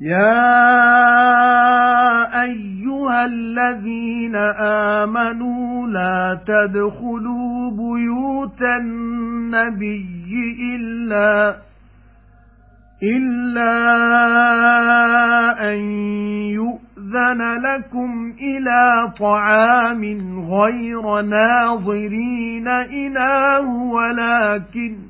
يَا أَيُّهَا الَّذِينَ آمَنُوا لَا تَدْخُلُوا بُيُوتَ النَّبِيِّ إِلَّا إِلَّا أَن يُؤْذَنَ لَكُمْ إِلَى طَعَامٍ غَيْرَ نَاظِرِينَ إِنَاهُ وَلَكِنْ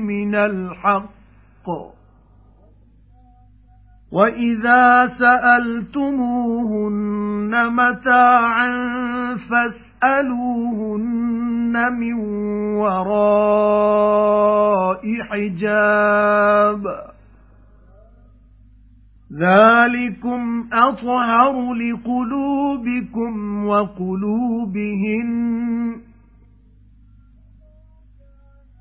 مِنَ الْحَقِّ. وَإِذَا سَأَلْتُمُوهُنَّ مَتَاعًا فَاسْأَلُوهُنَّ مِنْ وَرَاءِ حِجَابٍ. ذَلِكُمْ أَطْهَرُ لِقُلُوبِكُمْ وَقُلُوبِهِنَّ.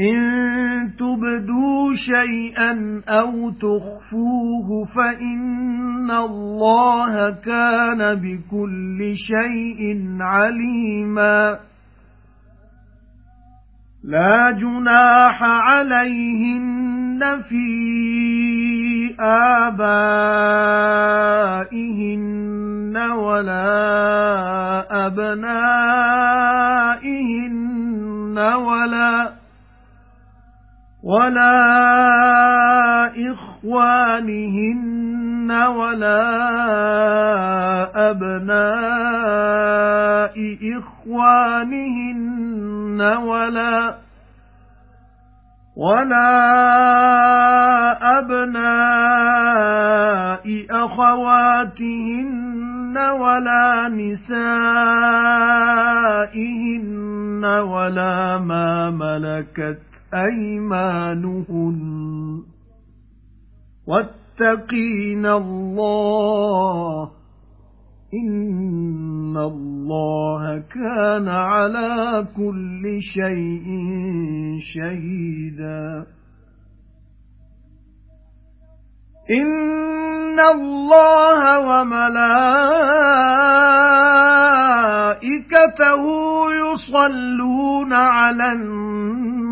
إِن تُبْدُوا شَيْئًا أَوْ تُخْفُوهُ فَإِنَّ اللَّهَ كَانَ بِكُلِّ شَيْءٍ عَلِيمًا. لَا جُنَاحَ عَلَيْهِنَّ فِي آبَائِهِنَّ وَلَا أَبْنَائِهِنَّ وَلَا وَلَا إِخْوَانِهِنَّ وَلَا أَبْنَاءِ إِخْوَانِهِنَّ وَلَا وَلَا أَبْنَاءِ أَخَوَاتِهِنَّ وَلَا نِسَائِهِنَّ وَلَا مَا مَلَكَتْ أَيْمَانُهُنَّ وَاتَّقِينَ اللَّهَ إِنَّ اللَّهَ كَانَ عَلَى كُلِّ شَيْءٍ شَهِيدًا إِنَّ اللَّهَ وَمَلَائِكَتَهُ يُصَلُّونَ عَلَى النَّبِيِّ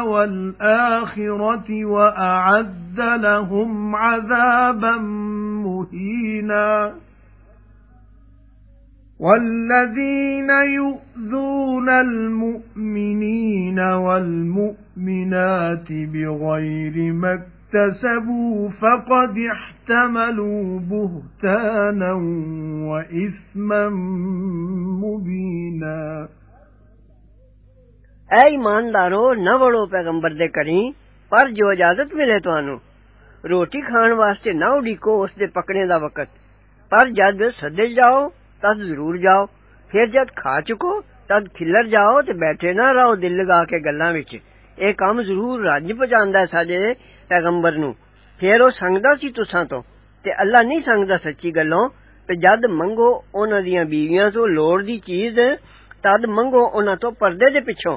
وَالْآخِرَةِ وَأَعَدَّ لَهُمْ عَذَابًا مُهِينًا. وَالَّذِينَ يُؤْذُونَ الْمُؤْمِنِينَ وَالْمُؤْمِنَاتِ بِغَيْرِ مَا اكْتَسَبُوا فَقَدِ احْتَمَلُوا بُهْتَانًا وَإِثْمًا مُبِينًا. اے ایماندارو، نہ وڑو پیغمبر دے کریں، پر جو اجازت ملے تانوں روٹی کھان واسطے نہ اڈیکو اس دے پکنے دا وقت۔ پر جد سدے جاؤ تد ضرور جاؤ۔ پھر جد کھا چکو، تد کھلر جاؤ تے بیٹھے نہ رہو دل لگا کے گلاں وچ۔ اے کام ضرور رج پہنچاندا ہے ساڈے پیغمبر نو پھر او سنگدا سی تساں تو۔ تے اللہ نہیں سنگدا سچی گلوں۔ تے جد منگو انہاں دیاں بیویاں تو لوڑ دی چیز، تد منگو انہاں تو پردے دے پچھوں۔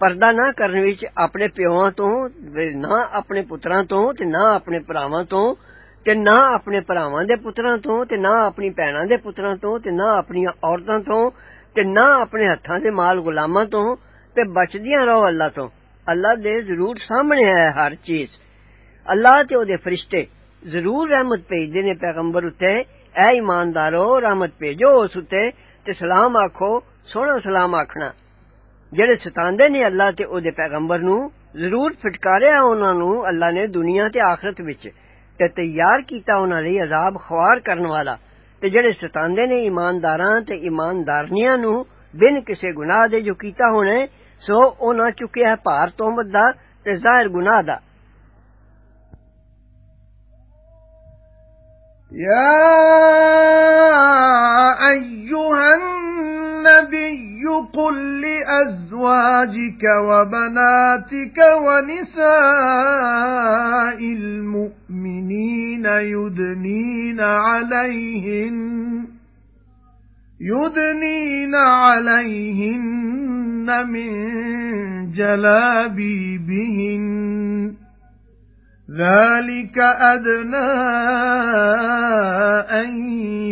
پردہ نہ کرنے وچ اپنے پیواں تو نہ اپنے پتراں تو تے نہ اپنے بھراواں تو تے نہ اپنے بھراواں دے پتراں تو تے نہ اپنی بہناں دے پتراں تو تے نہ اپنی عورتاں تو تے نہ اپنے ہتھاں دے مال غلاماں تو تے بچدیاں رہو اللہ تو اللہ دے ضرور سامنے ہے ہر چیز۔ اللہ تے او دے فرشتے ضرور رحمت بھیجدے نے پیغمبر اتے۔ اے ایماندارو، رحمت بھیجو اس اتے تے سلام آکھو، سونا سلام آکھنا۔ ਜਿਹੜੇ ਸਤਾਉਂਦੇ ਨੇ ਅੱਲਾ ਤੇ ਉਹਦੇ ਪੈਗੰਬਰ ਨੂੰ ਜ਼ਰੂਰ ਫਟਕਾਰਿਆ ਉਹਨਾਂ ਨੂੰ ਅੱਲਾ ਨੇ ਦੁਨੀਆ ਤੇ ਆਖਰਤ ਵਿੱਚ ਤੇ ਤਿਆਰ ਕੀਤਾ ਉਹਨਾਂ ਲਈ ਅਜ਼ਾਬ ਖਵਾਰ ਕਰਨ ਵਾਲਾ ਤੇ ਜਿਹੜੇ ਸਤਾਉਂਦੇ ਨੇ ਇਮਾਨਦਾਰਾਂ ਤੇ ਇਮਾਨਦਾਰਨੀਆਂ ਨੂੰ ਬਿਨ ਕਿਸੇ ਗੁਨਾਹ ਦੇ ਜੋ ਕੀਤਾ ਹੋਣੇ ਸੋ ਉਹਨਾਂ ਚੁੱਕਿਆ ਭਾਰ ਤੋਮਤ ਦਾ ਤੇ ਜ਼ਾਹਿਰ ਗੁਨਾਹ ਦਾ يا أيها النبي قل لأزواجك وبناتك ونساء المؤمنين يدنين عليهن يدنين عليهن من جلابيبهن ذَلِكَ أَدْنَى أَن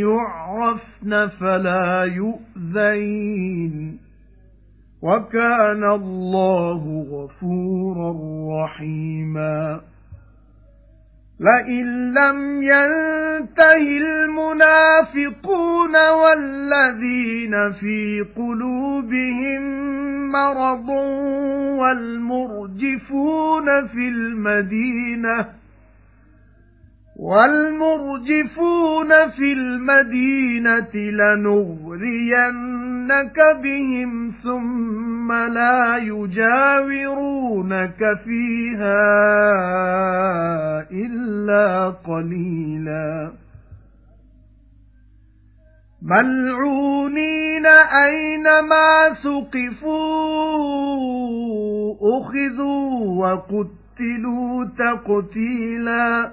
يُعْرَفْنَ فَلَا يُؤْذَيْنَ. وَكَانَ اللَّهُ غَفُورًا رَّحِيمًا. لَئِن لَّمْ يَنتَهِ الْمُنَافِقُونَ وَالَّذِينَ فِي قُلُوبِهِم مَّرَضٌ وَالْمُرْجِفُونَ فِي الْمَدِينَةِ وَالْمُرْجِفُونَ فِي الْمَدِينَةِ لَنُغْرِيَنَّكَ بِهِمْ ثُمَّ لَا يُجَاوِرُونَكَ فِيهَا إِلَّا قَلِيلًا. مَلْعُونِينَ أَيْنَمَا ثُقِفُوا أُخِذُوا وَقُتِّلُوا تَقْتِيلًا.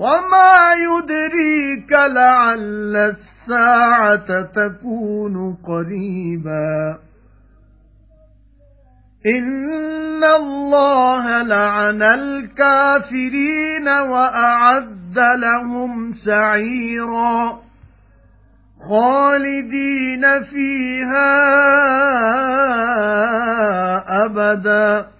وَمَا يُدْرِيكَ لَعَلَّ السَّاعَةَ تَكُونُ قَرِيبًا إِنَّ اللَّهَ لَعَنَ الْكَافِرِينَ وَأَعَدَّ لَهُمْ سَعِيرًا خَالِدِينَ فِيهَا أَبَدًا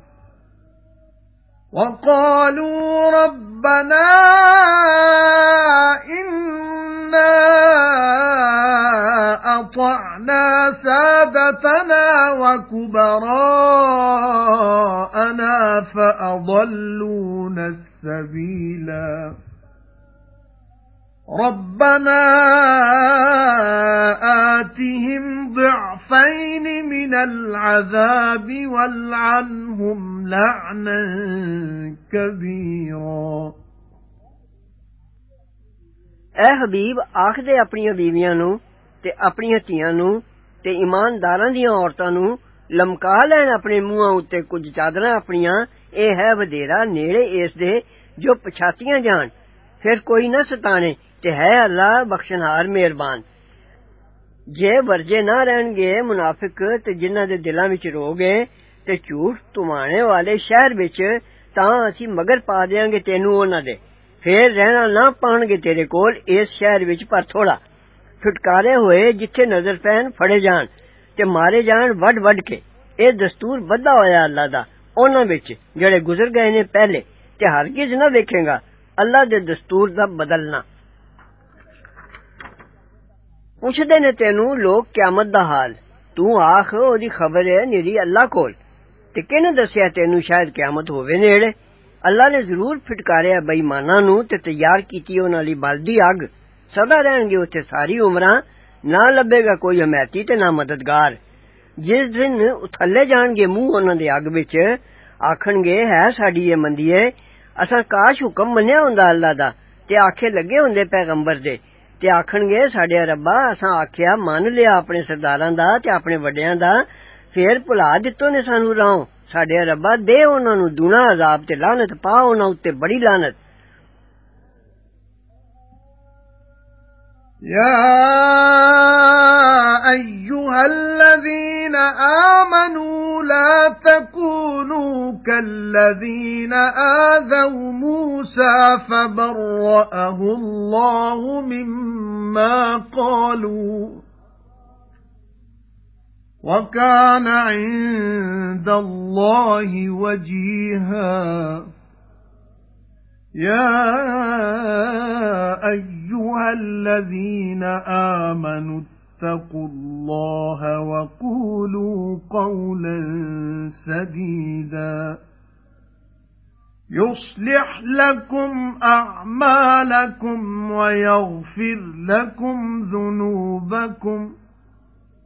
وَقَالُوا رَبَّنَا إِنَّا أَطَعْنَا سَادَتَنَا وَكُبَرَاءَنَا فَأَضَلُّونَا السَّبِيلَا. رَبَّنَا آتِهِمْ ضِعْفَيْنِ مِنَ الْعَذَابِ وَالْعَنْهُمْ لَعْنًا كَبِيرًا اے حبیب ਆਖਦੇ ਆਪਣੀਆਂ ਬੀਵੀਆਂ ਨੂੰ ਤੇ ਆਪਣੀਆਂ ਧੀਆਂ ਨੂੰ ਤੇ ਇਮਾਨਦਾਰਾਂ ਦੀਆਂ ਔਰਤਾਂ ਨੂੰ ਲਮਕਾ ਲੈਣ ਆਪਣੇ ਮੂੰਹਾਂ ਉੱਤੇ ਕੁਝ ਚਾਦਰਾਂ ਆਪਣੀਆਂ ਇਹ ਹੈ ਵਧੇਰਾ ਨੇੜੇ ਇਸ ਦੇ ਜੋ ਪਛਾਤੀਆਂ ਜਾਣ ਫਿਰ ਕੋਈ ਨਾ ਸਤਾਣੇ ਤੇ ਹੈ ਅੱਲਾ ਬਖਸ਼ਣਹਾਰ ਮਿਹਰਬਾਨ ਜੇ ਵਰਜੇ ਨਾ ਰਹਿਣਗੇ ਮੁਨਾਫਿਕ ਤੇ ਜਿਨ੍ਹਾਂ ਦੇ ਦਿਲਾਂ ਵਿੱਚ ਰੋਗ ਹੈ ਤੇ ਝੂਠ ਤੁਮਾਣੇ ਵਾਲੇ ਸ਼ਹਿਰ ਵਿੱਚ ਤਾਂ ਅਸੀਂ ਮਗਰ ਪਾ ਦੇਾਂਗੇ ਤੈਨੂੰ ਉਹਨਾਂ ਦੇ ਫੇਰ ਰਹਿਣਾ ਨਾ ਪਾਣਗੇ ਤੇਰੇ ਕੋਲ ਇਸ ਸ਼ਹਿਰ ਵਿੱਚ ਪਰ ਥੋੜਾ ਛੁਟਕਾਰੇ ਹੋਏ ਜਿੱਥੇ ਨਜ਼ਰ ਪੈਣ ਫੜੇ ਜਾਣ ਤੇ ਮਾਰੇ ਜਾਣ ਵੱਡ ਵੱਡ ਕੇ ਇਹ ਦਸਤੂਰ ਵੱਧਾ ਹੋਇਆ ਅੱਲਾ ਦਾ ਉਹਨਾਂ ਵਿੱਚ ਜਿਹੜੇ ਗੁਜ਼ਰ ਗਏ ਨੇ ਪਹਿਲੇ ਤੇ ਹਰਗਿਜ਼ ਨਾ ਵੇਖੇਗਾ ਅੱਲਾ ਦੇ ਦਸਤੂਰ ਦਾ ਬਦਲਣਾ ਪੁੱਛਦੇ ਨੇ ਤੈਨੂੰ ਲੋਕ ਕਿਆਮਤ ਦਾ ਹਾਲ ਤੂੰ ਆਖ ਉਹਦੀ ਖਬਰ ਹੈ ਨਿਰੀ ਅੱਲਾ ਕੋਲ ਤੇ ਕਿਹਨੇ ਦੱਸਿਆ ਤੈਨੂੰ ਸ਼ਾਇਦ ਕਿਆਮਤ ਹੋਵੇ ਨੇੜੇ ਅੱਲਾ ਨੇ ਜ਼ਰੂਰ ਫਟਕਾਰਿਆ ਬੇਈਮਾਨਾਂ ਨੂੰ ਤੇ ਤਿਆਰ ਕੀਤੀ ਉਹਨਾਂ ਲਈ ਬਲਦੀ ਅੱਗ ਸਦਾ ਰਹਿਣਗੇ ਉੱਥੇ ਸਾਰੀ ਉਮਰਾਂ ਨਾ ਲੱਭੇਗਾ ਕੋਈ ਹਮਾਇਤੀ ਤੇ ਨਾ ਮਦਦਗਾਰ ਜਿਸ ਦਿਨ ਉਥੱਲੇ ਜਾਣਗੇ ਮੂੰਹ ਉਹਨਾਂ ਦੇ ਅੱਗ ਵਿੱਚ ਆਖਣਗੇ ਹੈ ਸਾਡੀ ਇਹ ਮੰਦੀਏ ਅਸਾਂ ਕਾਸ਼ ਹੁਕਮ ਮੰਨਿਆ ਹੁੰਦਾ ਅੱਲਾ ਦਾ ਤੇ ਆਖੇ ਲੱਗੇ ਹੁੰਦੇ ਪੈਗੰਬਰ ਦੇ ਤੇ ਆਖਣਗੇ ਸਾਡੇ ਰੱਬਾ ਅਸਾਂ ਆਖਿਆ ਮੰਨ ਲਿਆ ਆਪਣੇ ਸਰਦਾਰਾਂ ਦਾ ਤੇ ਆਪਣੇ ਵੱਡਿਆਂ ਦਾ ਫੇਰ ਭੁਲਾ ਦਿੱਤੋ ਨੇ ਸਾਨੂੰ ਰਾਹ ਸਾਡੇ ਰੱਬਾ ਦੇ ਉਹਨਾਂ ਨੂੰ ਦੁਨਾ ਅਜ਼ਾਬ ਤੇ ਲਾਨਤ ਪਾ ਉਹਨਾਂ ਉੱਤੇ ਬੜੀ ਲਾਨਤ يا ايها الذين آمنوا لا تكونوا كالذين آذوا موسى فبرأه الله مما قالوا وَكَانَ عِندَ اللَّهِ وَجِيهًا. يَا أَيُّهَا الَّذِينَ آمَنُوا اتَّقُوا اللَّهَ وَقُولُوا قَوْلًا سَدِيدًا. يُصْلِحْ لَكُمْ أَعْمَالَكُمْ وَيَغْفِرْ لَكُمْ ذُنُوبَكُمْ.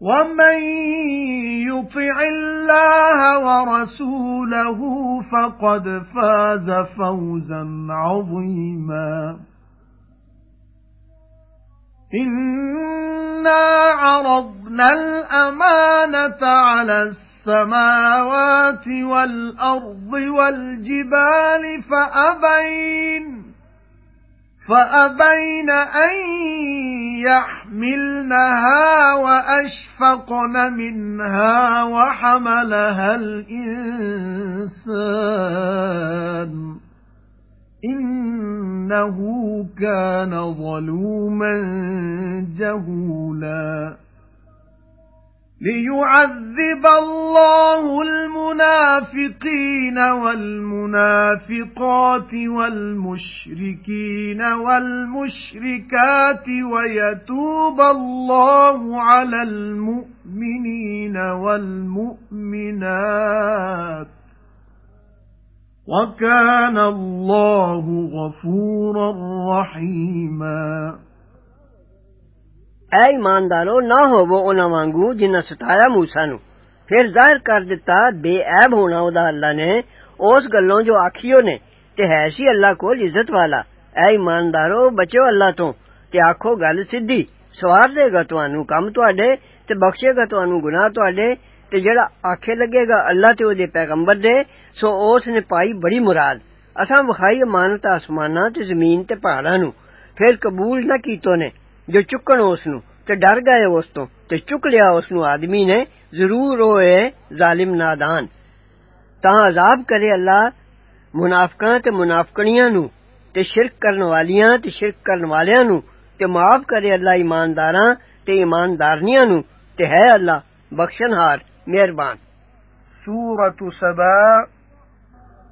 وَمَن يُطِعِ اللَّهَ وَرَسُولَهُ فَقَدْ فَازَ فَوْزًا عَظِيمًا. إِنَّا عَرَضْنَا الْأَمَانَةَ عَلَى السَّمَاوَاتِ وَالْأَرْضِ وَالْجِبَالِ فَأَبَيْنَ فَأَبَيْنَ أَن يَحْمِلْنَهَا وَأَشْفَقْنَ مِنْهَا وَحَمَلَهَا الْإِنسَانُ إِنَّهُ كَانَ ظَلُومًا جَهُولًا. لِيُعَذِّبَ اللَّهُ الْمُنَافِقِينَ وَالْمُنَافِقَاتِ وَالْمُشْرِكِينَ وَالْمُشْرِكَاتِ وَيَتُوبَ اللَّهُ عَلَى الْمُؤْمِنِينَ وَالْمُؤْمِنَاتِ. وَكَانَ اللَّهُ غَفُورًا رَحِيمًا. اے ایماندارو نہ ہوو انہاں وانگو جنہاں ستایا موسی نو. پھر ظاہر کر دیتا بے عیب ہونا اودا اللہ نے اس گلوں جو آکھیو نے تے ہے سی اللہ کول عزت والا. اے ایماندارو بچو اللہ تو تے آکھو گل سیدھی سوار دے گا تانوں کم تواڈے تے بخشے گا تانوں گناہ تواڈے تے جڑا آکھے لگے گا اللہ تے أو دے پیغمبر دے ਸੋ ਉਸ ਨੇ ਪਾਈ ਬੜੀ ਮੁਰਾਦ ਅਸਾਂ ਵਿਖਾਈ ਅਮਾਨਤ ਆਸਮਾਨਾਂ ਤੇ ਜ਼ਮੀਨ ਤੇ ਪਹਾੜਾਂ ਨੂੰ ਫਿਰ ਕਬੂਲ ਨਾ ਕੀਤੋ ਨੇ ਜੋ ਚੁੱਕਣ ਉਸ ਨੂੰ ਤੇ ਡਰ ਗਏ ਉਸ ਤੋਂ ਤੇ ਚੁੱਕ ਲਿਆ ਉਸ ਨੂੰ ਆਦਮੀ ਨੇ ਜ਼ਰੂਰ ਉਹ ਹੈ ਜ਼ਾਲਿਮ ਨਾਦਾਨ ਤਾਂ ਅਜ਼ਾਬ ਕਰੇ ਅੱਲਾ ਮੁਨਾਫਕਾਂ ਤੇ ਮੁਨਾਫਕਣੀਆਂ ਨੂੰ ਤੇ ਸ਼ਿਰਕ ਕਰਨ ਵਾਲੀਆਂ ਤੇ ਸ਼ਿਰਕ ਕਰਨ ਵਾਲਿਆਂ ਨੂੰ ਤੇ ਮਾਫ ਕਰੇ ਅੱਲਾ ਇਮਾਨਦਾਰਾਂ ਤੇ ਇਮਾਨਦਾਰਨੀਆਂ ਨੂੰ ਤੇ ਹੈ ਅੱਲਾ ਬਖਸ਼ਣਹਾਰ ਮਿਹਰਬਾਨ ਸੂਰਤ ਸਬਾ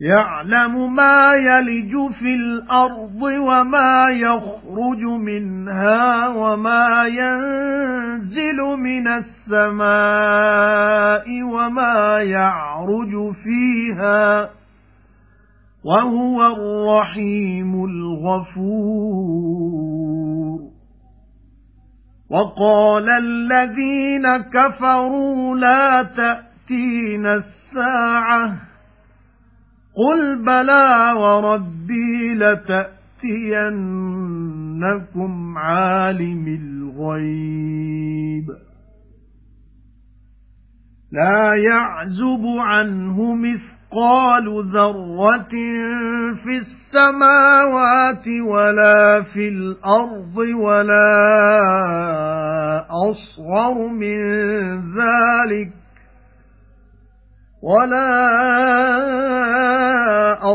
يَعْلَمُ مَا يَلِجُ فِي الْأَرْضِ وَمَا يَخْرُجُ مِنْهَا وَمَا يَنزِلُ مِنَ السَّمَاءِ وَمَا يَعْرُجُ فِيهَا وَهُوَ الرَّحِيمُ الْغَفُورُ. وَقَالَ الَّذِينَ كَفَرُوا لَا تَأْتِينَا السَّاعَةُ قُلْ بَلَى وَرَبِّي لَتَأْتِيَنَّكُمْ عَالِمِ الْغَيْبِ لَا يَعْزُبُ عَنْهُ مِثْقَالُ ذَرَّةٍ فِي السَّمَاوَاتِ وَلَا فِي الْأَرْضِ وَلَا أَصْغَرُ مِنْ ذَلِكَ وَلَا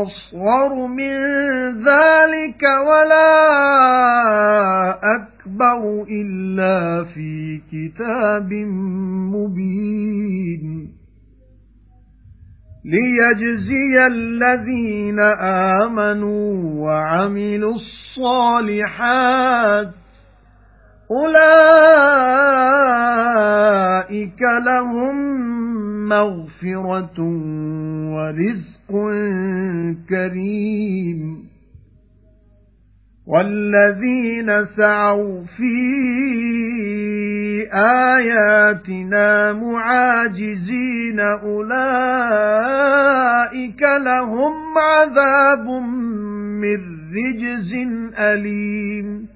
أَصْغَرُ مِنْ ذَلِكَ وَلَا أَكْبَرُ إِلَّا فِي كِتَابٍ مُبِينٍ لِيَجْزِيَ الَّذِينَ آمَنُوا وَعَمِلُوا الصَّالِحَاتِ أُولَئِكَ لَهُم مَّغْفِرَةٌ وَرِزْقٌ كَرِيمٌ وَالَّذِينَ سَعَوْا فِي آيَاتِنَا مُعَاجِزِينَ أُولَئِكَ لَهُمْ عَذَابٌ مِّن رِّجْزٍ أَلِيمٌ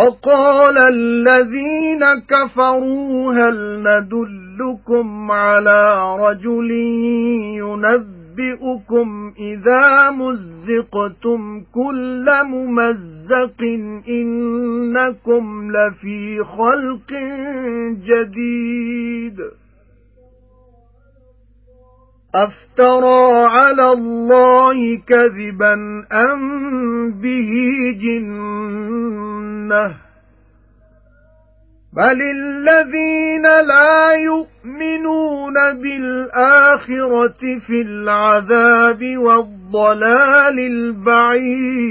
وَقَالَ الَّذِينَ كَفَرُوا هَلْ نَدُلُّكُمْ عَلَى رَجُلٍ يُنَبِّئُكُمْ إِذَا مُزِّقْتُمْ كُلَّ مُمَزَّقٍ إِنَّكُمْ لَفِي خَلْقٍ جَدِيدٍ أَفْتَرَى عَلَى اللَّهِ كَذِبًا أَمْ بِهِ جِنَّةٌ بَلِ الَّذِينَ لَا يُؤْمِنُونَ بِالْآخِرَةِ فِي الْعَذَابِ وَالضَّلَالِ الْبَعِيدِ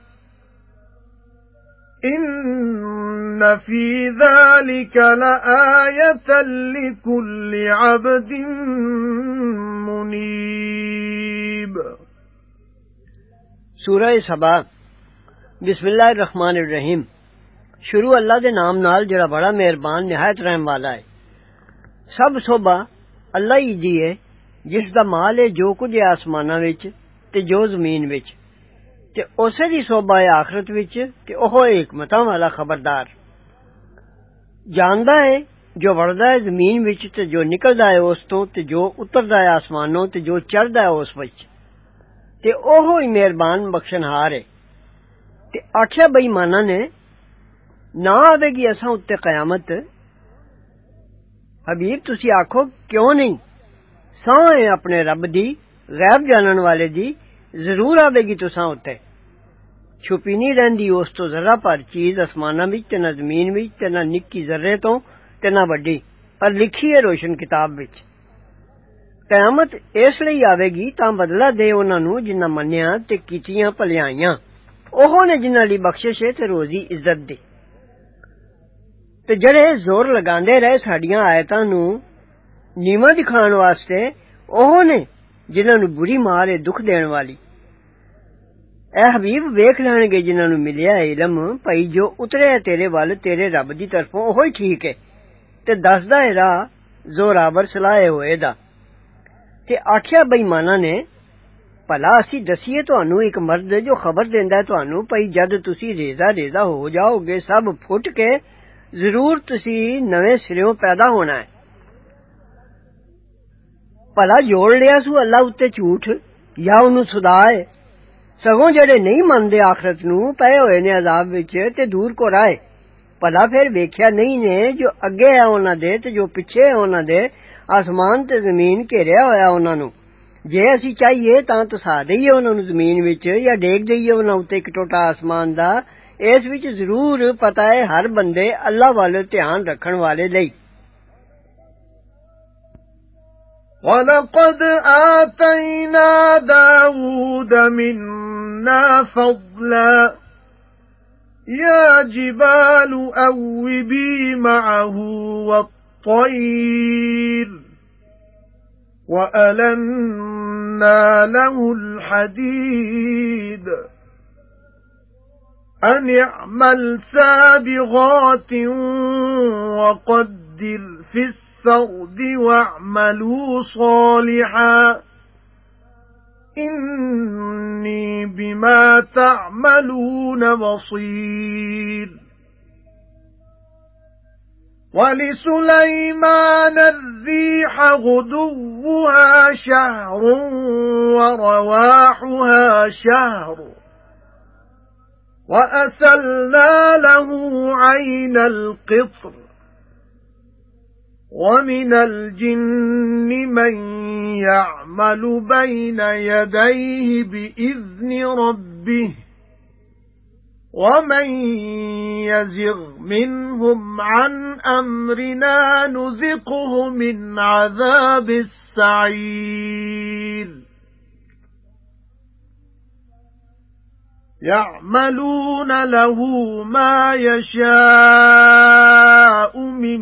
إِنَّ فِي ذَلِكَ لَآيَةً لِكُلِّ عَبْدٍ مُنِيبٍ. سورہ سبا بسم اللہ الرحمن الرحیم. شروع اللہ دے نام نال جڑا بڑا مہربان نہایت رحم والا ہے. سب سوبھا اللہ ہی دی ہے جس دا مال ہے جو کچھ آسماناں وچ تے جو زمین وچ۔ ਤੇ ਉਸੇ ਦੀ ਸੋਭਾ ਹੈ ਆਖਰਤ ਵਿੱਚ ਕਿ ਉਹ ਹਕਮਤਾਂ ਵਾਲਾ ਖਬਰਦਾਰ ਜਾਣਦਾ ਹੈ ਜੋ ਵੜਦਾ ਹੈ ਜ਼ਮੀਨ ਵਿੱਚ ਤੇ ਜੋ ਨਿਕਲਦਾ ਹੈ ਉਸ ਤੋਂ ਤੇ ਜੋ ਉਤਰਦਾ ਹੈ ਆਸਮਾਨੋਂ ਤੇ ਜੋ ਚੜਦਾ ਹੈ ਉਸ ਵਿੱਚ ਤੇ ਉਹ ਹੀ ਮਿਹਰਬਾਨ ਬਖਸ਼ਣਹਾਰ ਹੈ ਤੇ ਆਖਿਆ ਬੇਈਮਾਨਾਂ ਨੇ ਨਾ ਆਵੇਗੀ ਅਸਾਂ ਉੱਤੇ ਕਿਆਮਤ ਹਬੀਬ ਤੁਸੀਂ ਆਖੋ ਕਿਉਂ ਨਹੀਂ ਸਾਂ ਹੈ ਆਪਣੇ ਰੱਬ ਦੀ ਗੈਬ ਜਾਣਨ ਵਾਲੇ ਦੀ ਜ਼ਰੂਰ ਆਵੇਗੀ ਤੁਸਾਂ ਉੱਤੇ ਛੁਪੀ ਨਹੀਂ ਰਹਿੰਦੀ ਉਸ ਤੋਂ ਜ਼ਰਾ ਪਰ ਚੀਜ਼ ਅਸਮਾਨਾਂ ਵਿੱਚ ਤੇ ਨਾ ਜ਼ਮੀਨ ਵਿੱਚ ਤੇ ਨਾ ਨਿੱਕੀ ਜ਼ਰਰੇ ਤੋਂ ਤੇ ਨਾ ਵੱਡੀ ਪਰ ਲਿਖੀ ਹੈ ਰੋਸ਼ਨ ਕਿਤਾਬ ਵਿੱਚ ਕਿਆਮਤ ਇਸ ਲਈ ਆਵੇਗੀ ਤਾਂ ਬਦਲਾ ਦੇ ਉਹਨਾਂ ਨੂੰ ਜਿਨ੍ਹਾਂ ਮੰਨਿਆ ਤੇ ਕੀਤੀਆਂ ਭਲਾਈਆਂ ਉਹ ਨੇ ਜਿਨ੍ਹਾਂ ਲਈ ਬਖਸ਼ਿਸ਼ ਹੈ ਤੇ ਰੋਜ਼ੀ ਇੱਜ਼ਤ ਦੀ ਤੇ ਜਿਹੜੇ ਜ਼ੋਰ ਲਗਾਉਂਦੇ ਰਹੇ ਸਾਡੀਆਂ ਆਇਤਾਂ ਨੂੰ ਨੀਵਾਂ ਦਿਖਾਉਣ ਵਾਸਤੇ ਉਹ ਨੇ جنہاں نو بری مار ہے دکھ دین والی اے حبیب ویکھ لین گے جنہاں نو ملیا علم بھئی جو اترے تیرے وال تیرے رب دی طرف اوہی ٹھیک ہے تے دسدا ہے راہ زورابر سلاہے ہوئے دا تے آکھیا بے ایماناں نے پلا اسی دسیے تانوں ایک مرد جو خبر دیندا ہے تانوں بھئی جد تسی ریزا ریزہ ہو جاؤ گے سب پھٹ کے ضرور تسی نویں سریوں پیدا ہونا ہے ਭਲਾ ਜੋੜ ਲਿਆ ਸੂ ਅੱਲਾ ਉੱਤੇ ਝੂਠ ਜਾਂ ਉਹਨੂੰ ਸੁਦਾਏ ਸਗੋਂ ਜਿਹੜੇ ਨਹੀਂ ਮੰਨਦੇ ਆਖਰਤ ਨੂੰ ਪਏ ਹੋਏ ਨੇ ਅਜ਼ਾਬ ਵਿੱਚ ਤੇ ਦੂਰ ਕੋ ਰਾਏ ਭਲਾ ਫਿਰ ਵੇਖਿਆ ਨਹੀਂ ਨੇ ਜੋ ਅੱਗੇ ਹੈ ਉਹਨਾਂ ਦੇ ਤੇ ਜੋ ਪਿੱਛੇ ਹੈ ਉਹਨਾਂ ਦੇ ਆਸਮਾਨ ਤੇ ਜ਼ਮੀਨ ਘੇਰਿਆ ਹੋਇਆ ਉਹਨਾਂ ਨੂੰ ਜੇ ਅਸੀਂ ਚਾਹੀਏ ਤਾਂ ਤਸਾ ਦਈਏ ਉਹਨਾਂ ਨੂੰ ਜ਼ਮੀਨ ਵਿੱਚ ਜਾਂ ਡੇਗ ਦਈਏ ਉਹਨਾਂ ਉੱਤੇ ਇੱਕ ਟੋਟਾ ਆਸਮਾਨ ਦਾ ਇਸ ਵਿੱਚ ਜ਼ਰੂਰ ਪਤਾ ਹੈ ਹਰ ਬੰਦੇ ਅੱਲਾ ਵੱਲ ਧਿਆਨ ਰੱਖਣ ਵਾਲੇ ਲਈ وَلَقَدْ آتَيْنَا دَاوُودَ مِنَّا فَضْلًا. يَا جِبَالُ أَوِّبِي مَعَهُ وَالطَّيْرَ. وَأَلَنَّا لَهُ الْحَدِيدَ. أَنِ اعْمَلْ سَابِغَاتٍ وَقَدِّرْ فِي السَّرْدِ وَاعْمَلُوا صَالِحًا. إِنِّي بِمَا تَعْمَلُونَ بَصِيرٌ. وَلِسُلَيْمَانَ الرِّيحَ غُدُوُّهَا شَهْرٌ وَرَوَاحُهَا شَهْرٌ. وَأَسَلْنَا لَهُ عَيْنَ الْقِطْرِ. وَمِنَ الْجِنِّ مَن يَعْمَلُ بَيْنَ يَدَيْهِ بِإِذْنِ رَبِّهِ وَمَن يَزِغْ مِنْهُمْ عَن أَمْرِنَا نُذِقْهُ مِنْ عَذَابِ السَّعِيرِ يَعْمَلُونَ لَهُ مَا يَشَاءُ مِنْ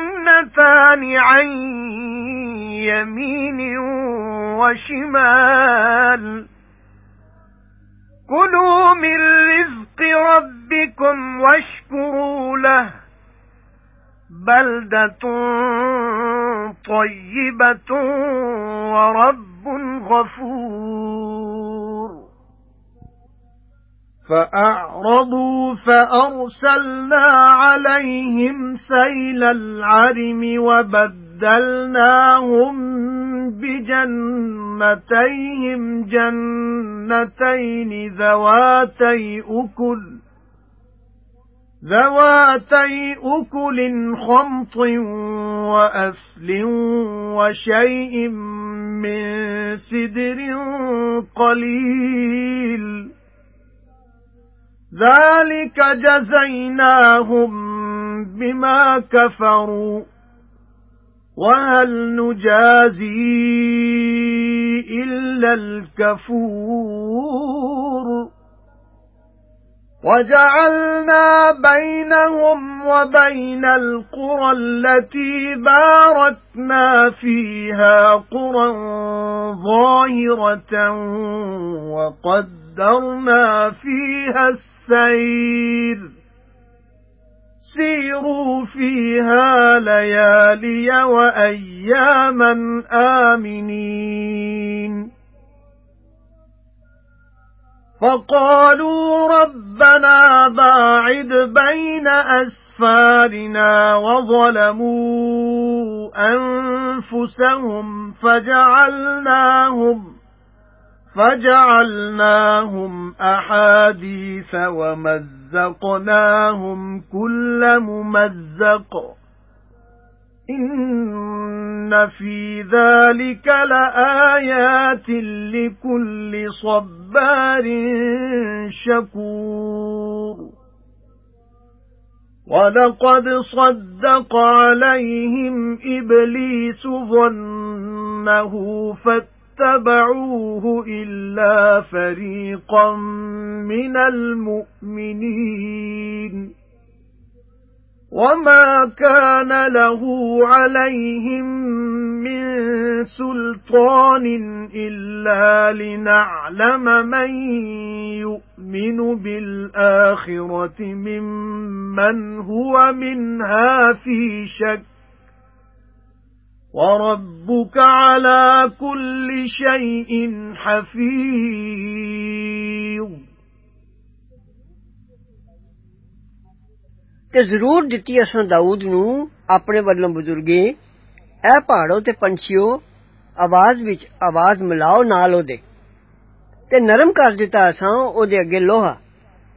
جَنَّتَانِ عَن يَمِينٍ وَشِمَالٍ. كُلُوا مِن رِّزْقِ رَبِّكُمْ وَاشْكُرُوا لَهُ. بَلْدَةٌ طَيِّبَةٌ وَرَبٌّ غَفُورٌ. فَأَعْرَضُوا فَأَرْسَلْنَا عَلَيْهِمْ سَيْلَ الْعَرِمِ وَبَدَّلْنَاهُمْ بِجَنَّتَيْهِمْ جَنَّتَيْنِ ذَوَاتَيْ أُكُلٍ ذَوَاتَيْ أُكُلٍ خَمْطٍ وَأَثْلٍ وَشَيْءٍ مِّن سِدْرٍ قَلِيلٍ ذَلِكَ جَزَيْنَاهُمْ بِمَا كَفَرُوا. وَهَلْ نُجَازِي إِلَّا الْكَفُورَ. وَجَعَلْنَا بَيْنَهُمْ وَبَيْنَ الْقُرَى الَّتِي بَارَكْنَا فِيهَا قُرًى ظَاهِرَةً وَقَدَّرْنَا فِيهَا السَّيْرَ. سِيرُوا فِيهَا لَيَالِيَ وَأَيَّامًا آمِنِينَ. فَقَالُوا رَبَّنَا بَاعِدْ بَيْنَ أَسْفَارِنَا وَظَلَمُوا أَنفُسَهُمْ فَجَعَلْنَاهُمْ فَجَعَلْنَاهُمْ أَحَادِيثَ وَمَزَّقْنَاهُمْ كُلَّ مُمَزَّقٍ. إِنَّ فِي ذَلِكَ لَآيَاتٍ لِكُلِّ صَبَّارٍ شَكُورٍ. وَلَقَدْ صَدَّقَ عَلَيْهِمْ إِبْلِيسُ ظَنَّهُ فَاتَّبَعُوهُ إِلَّا فَرِيقًا مِنَ الْمُؤْمِنِينَ. وَمَا كَانَ لَهُ عَلَيْهِمْ مِنْ سُلْطَانٍ إِلَّا لِنَعْلَمَ مَن يُؤْمِنُ بِالْآخِرَةِ مِمَّنْ هُوَ مِنْهَا فِي شَكٍّ. وَرَبُّكَ عَلَى كُلِّ شَيْءٍ حَفِيظٌ ਤੇ ਜ਼ਰੂਰ ਦਿੱਤੀ ਅਸਾਂ ਦਾਊਦ ਨੂੰ ਆਪਣੇ ਵੱਲੋਂ ਬਜ਼ੁਰਗੀ ਐ ਪਹਾੜੋ ਤੇ ਪੰਛੀਓ ਆਵਾਜ਼ ਵਿੱਚ ਆਵਾਜ਼ ਮਿਲਾਓ ਨਾਲ ਉਹਦੇ ਤੇ ਨਰਮ ਕਰ ਦਿੱਤਾ ਅਸਾਂ ਉਹਦੇ ਅੱਗੇ ਲੋਹਾ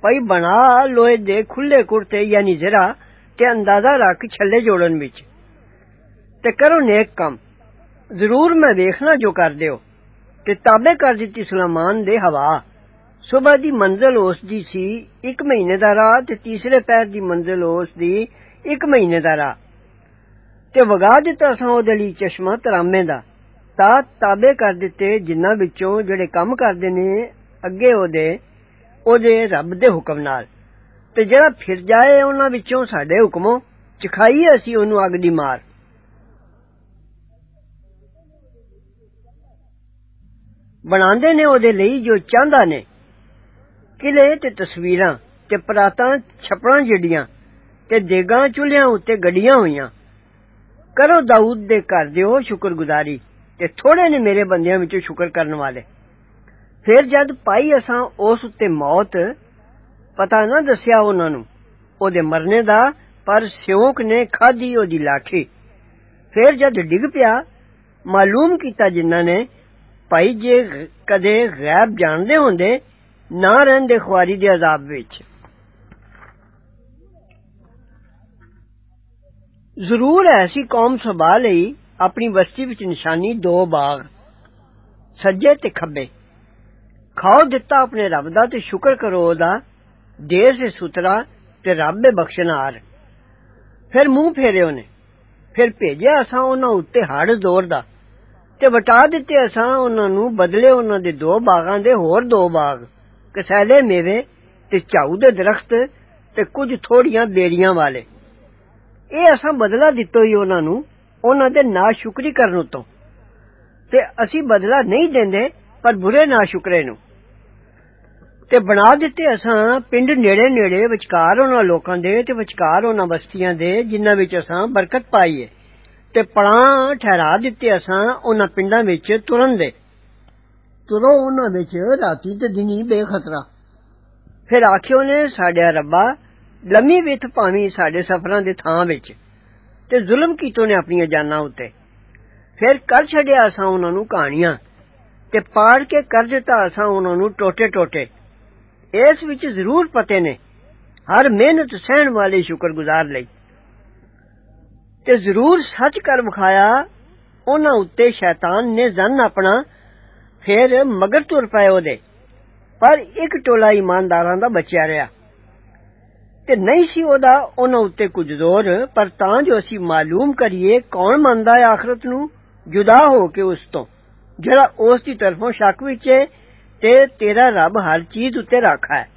ਪਈ ਬਣਾ ਲੋਹੇ ਦੇ ਖੁੱਲੇ ਕੁਰਤੇ ਯਾਨੀ ਜ਼ਰਾ ਤੇ ਅੰਦਾਜ਼ਾ ਰੱਖ ਛੱਲੇ ਜੋੜਨ ਵਿੱਚ ਤੇ ਕਰੋ ਨੇਕ ਕੰਮ ਜ਼ਰੂਰ ਮੈਂ ਵੇਖਣਾ ਜੋ ਕਰਦੇ ਹੋ ਤੇ ਤਾਬੇ ਕਰ ਦਿੱਤੀ ਸੁਲੇਮਾਨ ਦੇ ਹਵਾ ਸਵੇਰ ਦੀ ਮੰਜ਼ਲ ਉਸ ਦੀ ਸੀ ਇੱਕ ਮਹੀਨੇ ਦਾ ਰਾਹ ਤੇ ਤੀਸਰੇ ਪੈਰ ਦੀ ਮੰਜ਼ਲ ਉਸ ਦੀ ਇੱਕ ਮਹੀਨੇ ਦਾ ਰਾਹ ਤੇ ਵਗਾ ਦਿੱਤਾ ਸਾਂ ਉਹਦੇ ਲਈ ਚਸ਼ਮਾ ਤਰਾਮੇ ਦਾ ਤਾਂ ਤਾਬੇ ਕਰ ਦਿੱਤੇ ਜਿਨ੍ਹਾਂ ਵਿੱਚੋਂ ਜਿਹੜੇ ਕੰਮ ਕਰਦੇ ਨੇ ਅੱਗੇ ਉਹਦੇ ਉਹਦੇ ਰੱਬ ਦੇ ਹੁਕਮ ਨਾਲ ਤੇ ਜਿਹੜਾ ਫਿਰ ਜਾਏ ਉਹਨਾਂ ਵਿੱਚੋਂ ਸਾਡੇ ਹੁਕਮੋਂ ਚਖਾਈਏ ਅਸੀਂ ਉਹਨੂੰ ਅੱਗ ਦੀ ਮਾਰ ਬਣਾਉਂਦੇ ਨੇ ਉਹਦੇ ਲਈ ਜੋ ਚਾਹੁੰਦਾ ਨੇ ਕਿਲੇ ਤੇ ਤਸਵੀਰਾਂ ਤੇ ਪਰਾਤਾਂ ਛਪੜਾਂ ਜਿਹੜੀਆਂ ਤੇ ਦੇਗਾਂ ਚੁੱਲ੍ਹਿਆਂ ਉੱਤੇ ਗੱਡੀਆਂ ਹੋਈਆਂ ਕਰੋ ਦਾਊਦ ਦੇ ਘਰ ਦਿਓ ਸ਼ੁਕਰਗੁਜ਼ਾਰੀ ਤੇ ਥੋੜੇ ਨੇ ਮੇਰੇ ਬੰਦਿਆਂ ਵਿੱਚੋਂ ਸ਼ੁਕਰ ਕਰਨ ਵਾਲੇ ਫਿਰ ਜਦ ਪਾਈ ਅਸਾਂ ਉਸ ਉੱਤੇ ਮੌਤ ਪਤਾ ਨਾ ਦੱਸਿਆ ਉਹਨਾਂ ਨੂੰ ਉਹਦੇ ਮਰਨੇ ਦਾ ਪਰ ਸਿਉਂਕ ਨੇ ਖਾਧੀ ਉਹਦੀ ਲਾਠੀ ਫਿਰ ਜਦ ਡਿੱਗ ਪਿਆ ਮਾਲੂਮ ਕੀਤਾ ਜਿਨ੍ਹਾਂ ਨੇ ਭਾਈ ਜੇ ਕਦੇ ਗੈਬ ਜਾਣਦੇ ਹੁੰਦੇ ਨਾ ਰਹਿੰਦੇ ਖੁਆਰੀ ਦੇ ਅਜ਼ਾਬ ਵਿੱਚ ਜ਼ਰੂਰ ਐਸੀ ਕੌਮ ਸਭਾ ਲਈ ਆਪਣੀ ਬਸਤੀ ਵਿੱਚ ਨਿਸ਼ਾਨੀ ਦੋ ਬਾਗ ਸੱਜੇ ਤੇ ਖੱਬੇ ਖਾਓ ਦਿੱਤਾ ਆਪਣੇ ਰੱਬ ਦਾ ਤੇ ਸ਼ੁਕਰ ਕਰੋ ਉਹਦਾ ਦੇਰ ਸੇ ਸੁਤਰਾ ਤੇ ਰੱਬ ਦੇ ਬਖਸ਼ਨਾਰ ਫਿਰ ਮੂੰਹ ਫੇਰੇ ਉਹਨੇ ਫਿਰ ਭੇਜਿਆ ਅਸਾਂ ਉਹਨਾਂ ਉੱਤੇ ਹੜ ਜ਼ੋਰ ਦਾ ਤੇ ਵਟਾ ਦਿੱਤੇ ਅਸਾਂ ਉਹਨਾਂ ਨੂੰ ਬਦਲੇ ਉਹਨਾਂ ਦੇ ਦੋ ਬਾਗਾਂ ਦੇ ਹੋਰ ਦੋ ਬਾਗ, ਕਸੈਲੇ ਮੇਵੇ ਤੇ ਝਾਊ ਦੇ ਦਰਖਤ ਤੇ ਕੁਝ ਥੋੜੀਆਂ ਬੇਰੀਆਂ ਵਾਲੇ। ਇਹ ਅਸਾਂ ਬਦਲਾ ਦਿੱਤੋ ਹੀ ਉਹਨਾਂ ਨੂੰ, ਉਹਨਾਂ ਦੇ ਨਾ ਸ਼ੁਕਰੀ ਕਰਨ ਉਤੋਂ। ਤੇ ਅਸੀਂ ਬਦਲਾ ਨਹੀਂ ਦਿੰਦੇ, ਪਰ ਬੁਰੇ ਨਾ ਸ਼ੁਕਰੇ ਨੂੰ। ਤੇ ਬਣਾ ਦਿੱਤੇ ਅਸਾਂ ਪਿੰਡ ਨੇੜੇ ਨੇੜੇ ਵਿਚਕਾਰ ਉਹਨਾਂ ਲੋਕਾਂ ਦੇ ਤੇ ਵਿਚਕਾਰ ਉਹਨਾਂ ਬਸਤੀਆਂ ਦੇ, ਜਿਨ੍ਹਾਂ ਵਿੱਚ ਅਸਾਂ ਬਰਕਤ ਪਾਈ ਹੈ ਤੇ ਪੜਾਂ ਠਹਿਰਾ ਦਿੱਤੇ ਅਸਾਂ ਉਹਨਾਂ ਪਿੰਡਾਂ ਵਿੱਚ ਤੁਰਨ ਦੇ ਤੁਰੋ ਉਹਨਾਂ ਵਿੱਚ ਰਾਤੀ ਤੇ ਦਿਨੀ ਬੇਖਤਰਾ ਫਿਰ ਆਖਿਓ ਨੇ ਸਾਡਿਆ ਰੱਬਾ ਲੰਮੀ ਵਿਥ ਭਾਵੇਂ ਸਾਡੇ ਸਫਰਾਂ ਦੇ ਥਾਂ ਵਿੱਚ ਤੇ ਜ਼ੁਲਮ ਕੀਤੋ ਨੇ ਆਪਣੀਆਂ ਜਾਨਾਂ ਉੱਤੇ ਫਿਰ ਕਰ ਛੱਡਿਆ ਅਸਾਂ ਉਹਨਾਂ ਨੂੰ ਕਹਾਣੀਆਂ ਤੇ ਪਾੜ ਕੇ ਕਰ ਦਿੱਤਾ ਅਸਾਂ ਉਹਨਾਂ ਨੂੰ ਟੋਟੇ ਟੋਟੇ ਇਸ ਵਿੱਚ ਜ਼ਰੂਰ ਪਤੇ ਨੇ ਹਰ ਮਿਹਨਤ ਸਹਿਣ ਵਾਲੇ ਸ਼ੁਕਰਗੁਜ਼ਾਰ ਲਈ تے ضرور سچ کر وکھایا اونا اتے شیطان نے زن اپنا پھر مگر تر پئے اودے پر ایک ٹولا ایمانداراں دا بچیا رہیا تے نہیں سی اودا اونا اتے کچھ زور پر تاں جو اسی معلوم کریے کون مندا ہے آخرت نو جدا ہو کے اس تو جڑا اس دی طرفوں شک وچ ہے تے تیرا رب ہر چیز اتے راکھا ہے